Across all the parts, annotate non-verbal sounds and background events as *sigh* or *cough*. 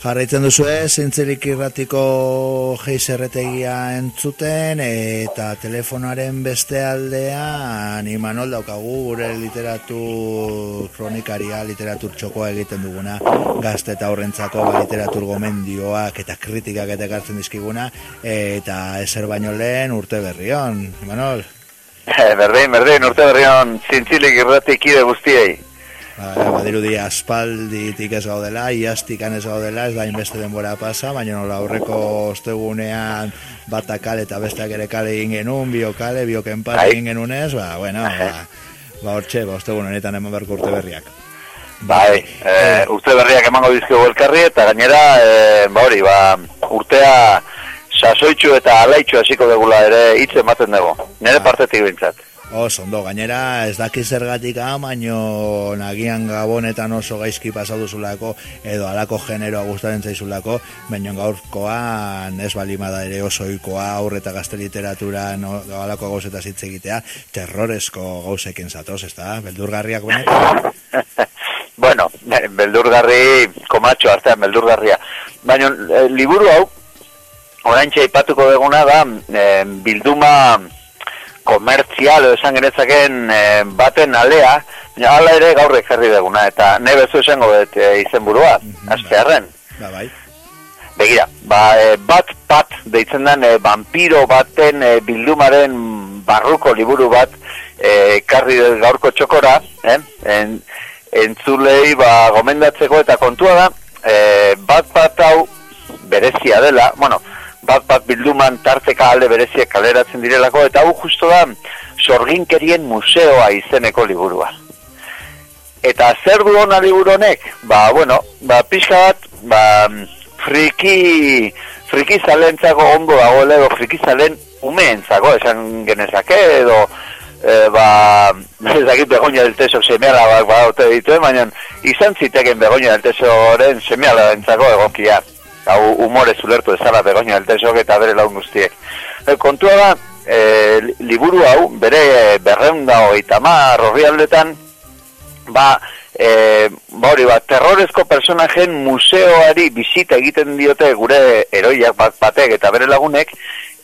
Jarraitzen duzu ez, zintzelik irratiko geizerretegia entzuten, eta telefonoaren beste aldean, Imanol daukagu gure literatur kronikaria, literatur txokoa egiten duguna, gazte eta horrentzako ba, literatur gomendioak eta kritikak eta gartzen dizkiguna, eta ezer baino lehen urte berrion, Imanol? berdin, berdin, urte berrion zintzilik irratik ide guztiei. Ba, badirudi aspalditik ez gaudela, iaztikan ez gaudela, ez da inbeste denbora pasa, baina nola aurreko ostegunean batakale eta besteak ere kale egin genuen, biokale, biokenpare bai. egin genuen ez, ba, bueno, ba, ba hortxe, ba, ostegun honetan eman berko urte berriak. Bai, e, urte berriak emango dizkio elkarri eta gainera, e, ba hori, ba, urtea sasoitxu eta alaitxu hasiko degula ere hitz ematen dugu, nire ba. partetik bintzat. Oso, ondo, gainera ez daki zergatik baino nagian gabonetan oso gaizki pasatu zulako, edo alako generoa gustaren zaizulako, baino gaurkoan ez balimada ere oso ikoa aurreta gazte literatura no, alako gauzeta zitze egitea, terroresko gauzekin zatoz, ez da? Beldurgarriak benetan? *laughs* bueno, beldurgarri, komatxo artean, beldurgarria. Baina, eh, liburu hau, orain txaipatuko deguna da, eh, bilduma komertzial esan genezaken e, baten alea, ala ere gaur ekarri deguna, eta ne bezu esango dut e, izen burua, mm -hmm, Ba, bai. Begira, ba, e, bat bat deitzen den e, vampiro baten e, bildumaren barruko liburu bat e, ekarri gaurko txokora, eh? en, entzulei ba, gomendatzeko eta kontua da, e, bat bat hau berezia dela, bueno, bat bat bilduman tarteka alde bereziek kaleratzen direlako, eta hau justo da sorginkerien museoa izeneko liburua. Eta zer du hona liburonek? Ba, bueno, ba, pixka bat, ba, friki, friki zalentzako ondo dagoela edo friki zalen umeentzako, esan genezake, edo, e, ba, *laughs* ezakit begonia del teso semeala ba, ba, dituen, baina izan ziteken begonia del tesoren semeala entzako egokia hau umore zulertu ezala begoña altesok eta bere laun guztiek. E, kontua da, e, liburu hau, bere berreunda hogeita mar horri aldetan, ba, e, ba hori, ba, terrorezko personajen museoari bizita egiten diote gure eroiak bat batek eta bere lagunek,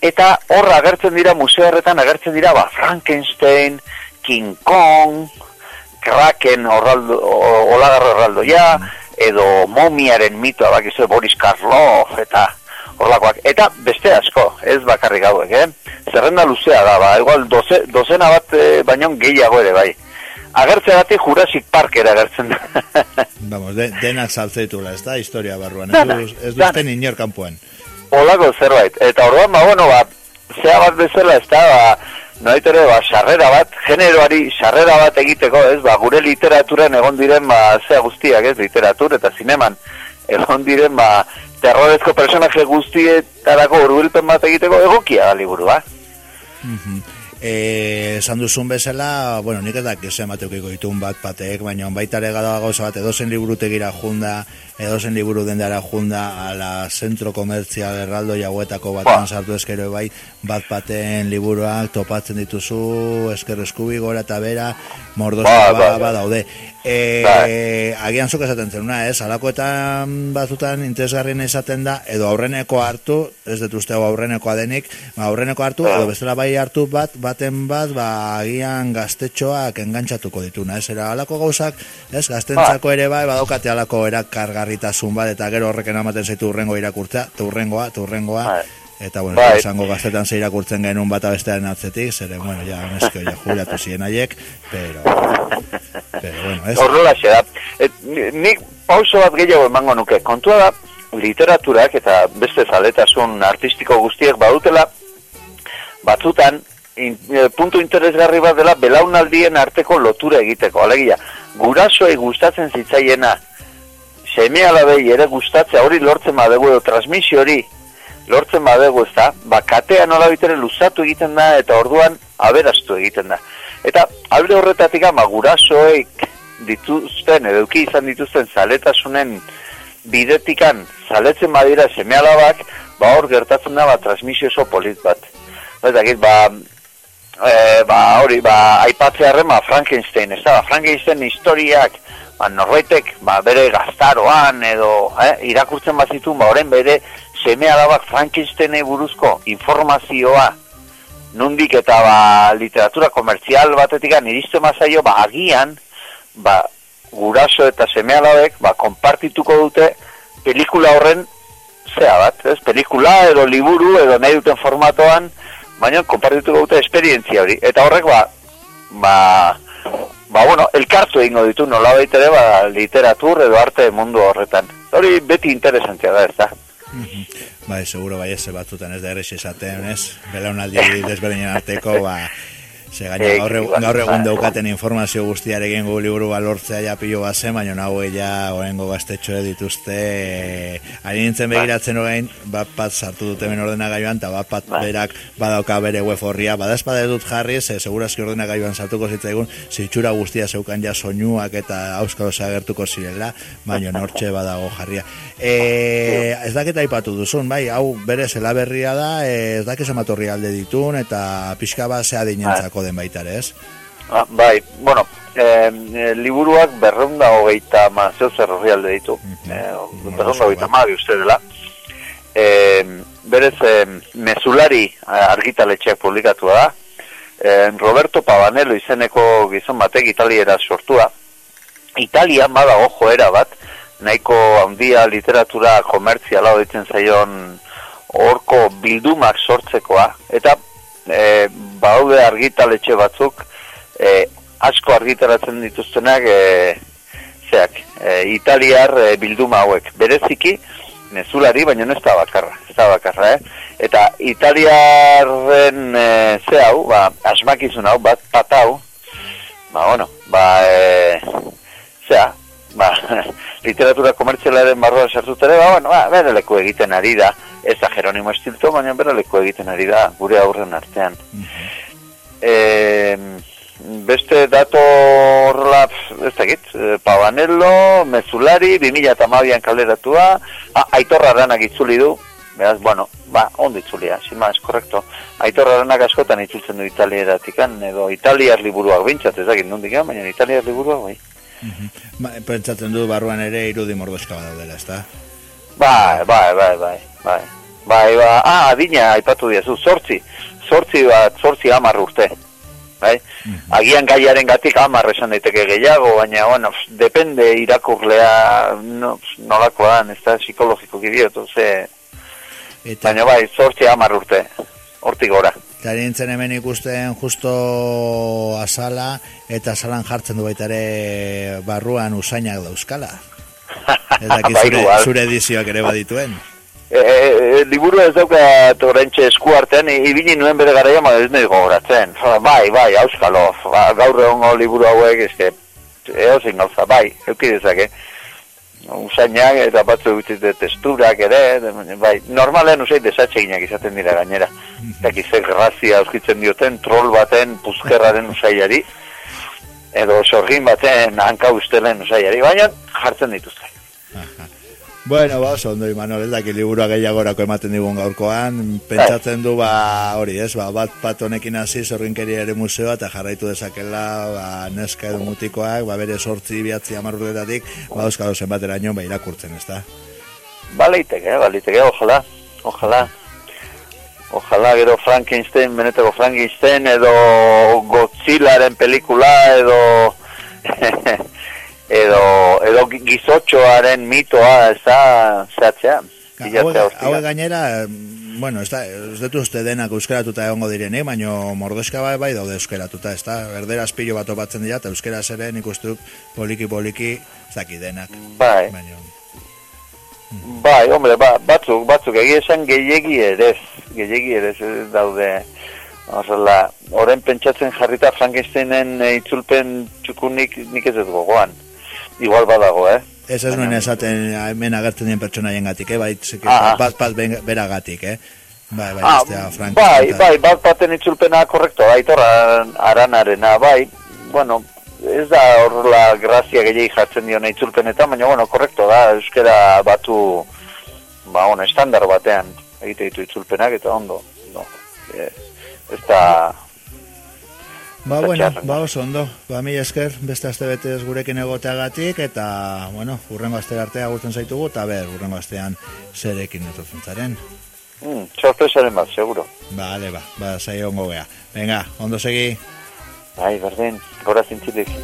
eta horra agertzen dira, museo horretan agertzen dira, ba, Frankenstein, King Kong, Kraken, orraldo, olagarro orraldo, ja, edo momiaren mitoa bakizu Boris Karloff eta horlakoak. Eta beste asko, ez bakarrik hauek, eh? Zerrenda luzea da, ba, igual doze, dozena bat e, baino gehiago ere, bai. Agertze gati Jurassic Park ere agertzen da. *laughs* Vamos, de, denak saltzeitula, ez da, historia barruan, ez, ez duzten inor kanpoen. Olako zerbait, eta orduan, ba, bueno, ba, zea bat bezala, ez da, ba, noait ere, ba, sarrera bat, generoari sarrera bat egiteko, ez, ba, gure literaturan egon diren, ba, zea guztiak, ez, literatur eta zineman, egon diren, ba, terrorezko personaje guztietarako urbilpen bat egiteko egokia da liburu, ba. Mm Eh, esan duzun bezala, bueno, nik ez da, que se mateukiko ditun bat patek, baina baita ere gada gauza bat, edozen liburutegira junda, edozen liburu dendara junda, ala zentro komertzial erraldo jaguetako batean ba. sartu eskero bai, bat paten liburuak topatzen dituzu, esker eskubi gora eta bera, mordoz ba, ba, ba, daude. E, agian zuk esaten zenuna, ez? Alakoetan batzutan interesgarrien esaten da, edo aurreneko hartu, ez dut uste aurrenekoa denik, ba, aurreneko hartu, edo bestela bai hartu bat, baten bat, ba, agian gaztetxoak engantzatuko dituna, ez? Era alako gauzak, ez? Gaztentzako ere bai, badaukate alako erakargarritasun bat, eta gero horreken amaten zaitu urrengo irakurtzea, turrengoa, turrengoa, Eta, bueno, bai. esango gaztetan ze irakurtzen genuen bata bestearen atzetik, zere, bueno, ja, nesko, ja, juliatu ziren aiek, pero, bueno. Horrela xe da. Et, nik pauso bat gehiago emango nuke. Kontua da, literaturak eta beste zaletasun artistiko guztiek badutela, batzutan, in, e, puntu interesgarri bat dela, belaunaldien arteko lotura egiteko. Alegia, gurasoei gustatzen zitzaiena, seme alabei ere gustatzea hori lortzen badegu edo transmisio hori lortzen badegu ez da, ba, katea nola bitere luzatu egiten da, eta orduan aberastu egiten da. Eta alde horretatik ama gurasoek dituzten, edo izan dituzten zaletasunen bidetikan zaletzen badira seme alabak, ba hor gertatzen da, ba, transmisio oso polit bat. Eta ba, e, ba, hori, ba, aipatzearen, ba, Frankenstein, ez da, ba, Frankenstein historiak ba, norbaitek ba, bere gaztaroan edo eh, irakurtzen bazitun, ba, oren bere seme alabak Frankensteine buruzko informazioa nundik eta ba, literatura komertzial batetik iriste mazaio, ba, agian, ba, guraso eta seme alabek, ba, konpartituko dute pelikula horren zea bat, ez? Pelikula edo liburu edo nahi duten formatoan, baina konpartituko dute esperientzia hori. Eta horrek, ba, ba, ba, bueno, elkartu egingo ditu nola ere, ba, literatur edo arte mundu horretan. Hori beti interesantia da, ez da. Bai, seguro bai, ez batzutan ez da ere esaten, ez? Belaunaldi desberdinen arteko, ba, Ze gaina gaur, egun, gaur egun daukaten informazio guztiarekin gu liburu balortzea ja pilo bazen, baina nago ja oengo gaztetxo dituzte. Ari nintzen begiratzen orain, bat pat sartu dute ben ordena gaioan, eta bat pat berak badauka bere web horria. Bada espada dut jarri, ze segurazki ordena gaioan sartuko zitzaigun, zitxura guztia zeukan ja soinuak eta auskalo zagertuko zirela, baina nortxe badago jarria. E, ez daketa ipatu duzun, bai, hau bere zela berria da, e, ez dakit matorri alde ditun, eta pixka bat zea dinentzako den baita ez? Ah, bai, bueno, eh, liburuak berreunda hogeita mazio zer horri alde ditu. Mm -hmm. eh, berreunda hogeita mabi uste dela. Eh, berez, eh, mezulari argitaletxeak publikatua da. Eh, Roberto Pavanello izeneko gizon batek italiera sortua. Italia badago joera bat, nahiko handia literatura komertziala ditzen zaion horko bildumak sortzekoa. Eta e, baude argitaletxe batzuk e, asko argitaratzen dituztenak e, zeak, e, italiar e, bilduma hauek. Bereziki, mezulari, baina ez da bakarra, ez da bakarra, eh? Eta italiarren e, ze hau, ba, asmakizun hau, bat patau, ba, bueno, ba, e, zea, ba, *laughs* literatura komertzialaren barroa sartutere, ba, bueno, ba, bere leku egiten ari da, ez da Jeronimo Estilto, baina bere leku egiten ari da, gure aurren artean. e, beste dato horrela, ez da git, e, Pavanello, Mezulari, 2000 eta mabian kaleratua, ah, aitorra ranak itzuli du, Beraz, bueno, ba, ondo itzulia, sin maz, korrekto. Aitorra ranak askotan itzultzen du italieratik, edo italiar liburuak bintzat, ez dakit, nondik, baina italiar liburuak, bai. Ba, pentsatzen du barruan ere irudi mordoska badaudela, ezta? Bai, bai, bai, bai, bai. Bai, ba, ah, adina aipatu diazu, sortzi. Sortzi bat, sortzi amar urte. Bai? Agian gaiaren gatik amar esan daiteke gehiago, baina, bueno, depende irakurlea no, nolakoan, ez da, psikologiko gidiotu, ze... Eta... Baina bai, sortzi amar urte, hortik gora. Eta nintzen hemen ikusten justo azala, eta azalan jartzen du baita ere barruan usainak dauzkala. Ez *laughs* daki zure, zure edizioak ere badituen. E, e, liburu ez dauka torrentxe esku artean, ibini nuen bere gara jama ez nahi gogoratzen. Bai, bai, auskalo, ba, gaur egon liburu hauek, ezke, eozin gauza, bai, eukidezake. Eh? Usainak eta batzu egiten de testurak ere, de, bai, normalen usai desatxeginak izaten dira gainera. Eta gizek grazia auskitzen dioten troll baten puzkerraren usaiari, edo sorgin baten hanka ustelen usaiari, baina jartzen dituzte. Bueno, ba, oso ondo Imanol, ez daki liburua gehiagorako ematen digun gaurkoan, pentsatzen du, ba, hori, ez, ba, bat pat honekin hasi zorrinkeri ere museoa, eta jarraitu dezakela, ba, neska edo mutikoak, ba, bere sortzi biatzi amarrudetatik, ba, euskalo zenbatera nion, ba, irakurtzen, ez da? Ba, leiteke, ba, leiteke, ojala, ojala. Ojala, gero Frankenstein, beneteko Frankenstein, edo Godzillaren pelikula, edo... *laughs* edo, edo gizotxoaren mitoa ez da zehatzea. Hau gainera, bueno, ez, da, ez dut uste denak euskeratuta egongo direnik, baina mordoska bai bai daude euskeratuta, ez da, berdera espillo bat opatzen dira, eta euskera zere nik uste poliki-poliki zaki denak. Bai. Baina, Bai, hombre, ba, batzuk, batzuk, egia esan gehiegi ere, gehiegi ere daude, horrela, oren pentsatzen jarrita Frankensteinen itzulpen txukunik nik ez ez gogoan igual badago, eh? Ez ez nuen esaten hemen agertzen dien pertsonaien gatik, eh? Bai, ah. bat, bat bera gatik, eh? Bai, bai, ah, Frank, bai, bai, bat baten itzulpena korrekto, bai, torra aranarena, bai, bueno, ez da horrela grazia gehiagi jartzen diona itzulpeneta, baina, bueno, korrekto da, euskera batu, ba, bueno, estandar batean egite ditu itzulpenak, eta ondo, no, e, ez da, Ba, bueno, ba, oso ondo. Ba, mi esker, beste aste betez gurekin egoteagatik, eta, bueno, urrengo aste artea gurtzen zaitugu, eta ber, urrengo astean zerekin etortzen zaren. Mm, sorpresaren bat, seguro. Vale, ba, ba, saio ongo gea. Venga, ondo segi. Bai, berdin, gora zintzilik.